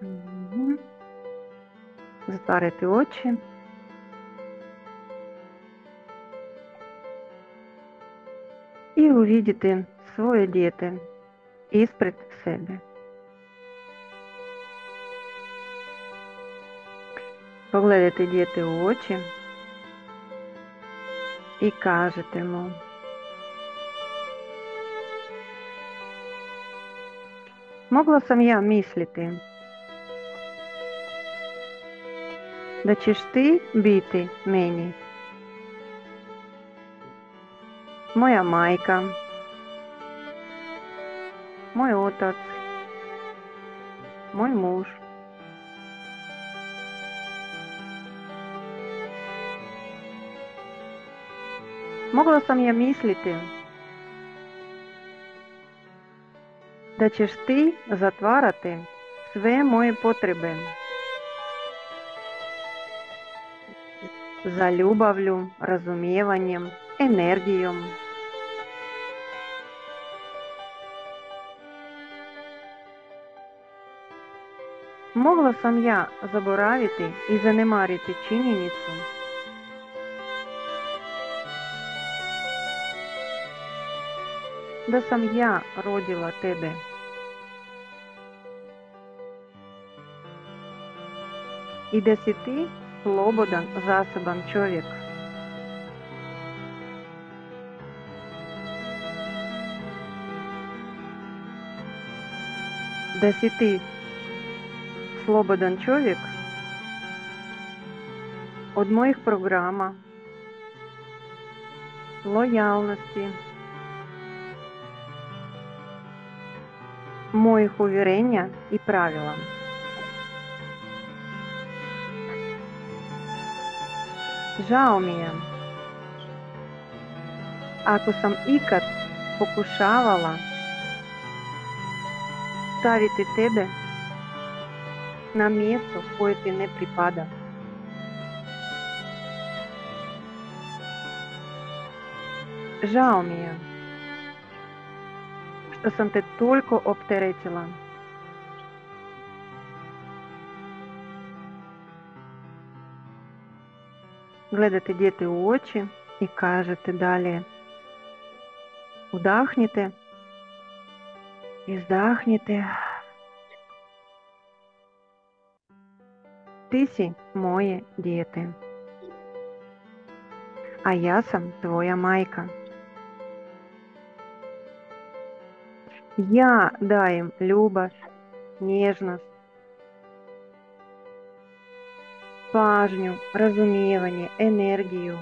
Мгм. Затворити очі. І увидіти своє діти іспред себе. Погледайте діти у очі і кажете йому. Могла сам я мислити, да чи ти біти мені? Моя майка, мой отець, мой муж. Могла сам я мислити, да чи ти затварати sve мої потреби за любов'ю, розуміванням, енергією. Могла сам я заборавити і занемарити чиненицю, да сам я родила тебе. І да си ти слободан засобан чоловік. Да си ти слободан чоловік од моїх програма, лояльності, моїх увірення і правила. Žao mi je. Ako sam ikad pokušavala staviti tebe na mjesto koje ti ne pripada. Žao mi je što sam te toliko opteretila. Гледате діти у очі і кажете далі. Удахніте і здахніте. Тисі мої діти. А я сам твоя майка. Я даєм любов, ніжність, пажню, розумівання, енергію.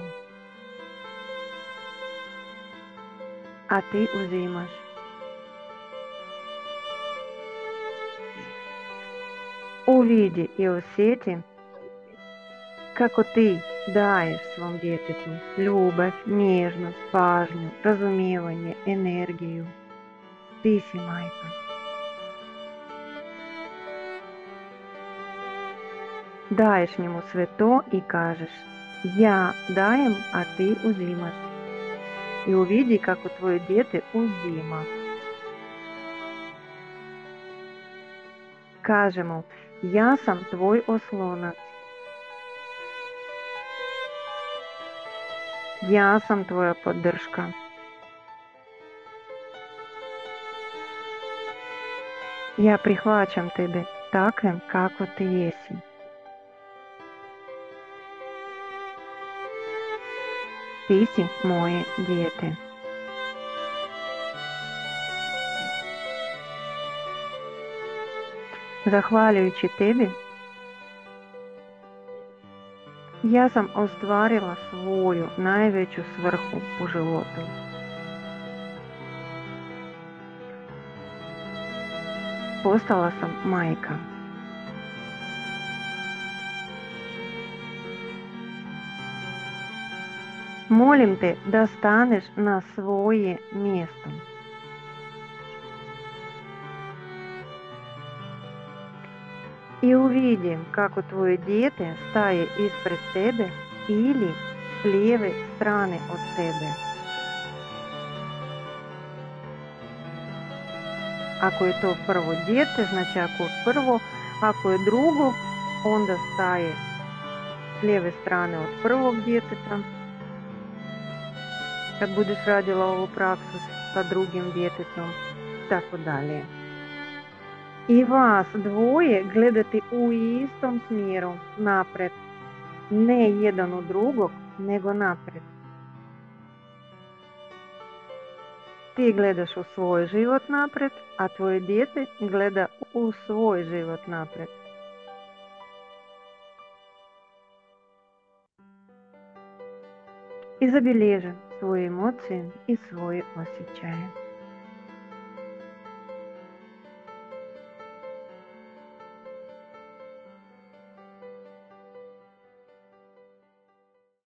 А ти узимаш. Увиди и осети, како ти даєш своєму дітику любов, ніжність, пажню, розумівання, енергію. Ти сі Даєш йому свято і кажеш Я даєм, а ти узимаш. І увіді, як у твої діти узима. Кажемо, я сам твой ослонець. Я сам твоя поддержка. Я прихвачам тебе таким, како ти єси. Ти сі мої діти. Захвалюючи тебе, я сам остварила свою найвечу сверху у животу. Постала сам майка. Молим ты, достанешь на своє место. И увидим, как у твои дети стає іспред тебе или з лівої сторони от тебе. Ако je to prvo dijete, znači ako prvo Ako je drugog, onda staje s lijeve strane od prvog djeteta. Kad budeš radila ovu praksu sa drugim djetetom tako dalje. I vas dvoje gledati u istom smjeru napred. Ne jedan u drugog, nego napred. Ti gledaš u svoj život napred, a tvoje dijete gleda u svoj život napred. I zabilježi svoje emocije i svoje osjećaje.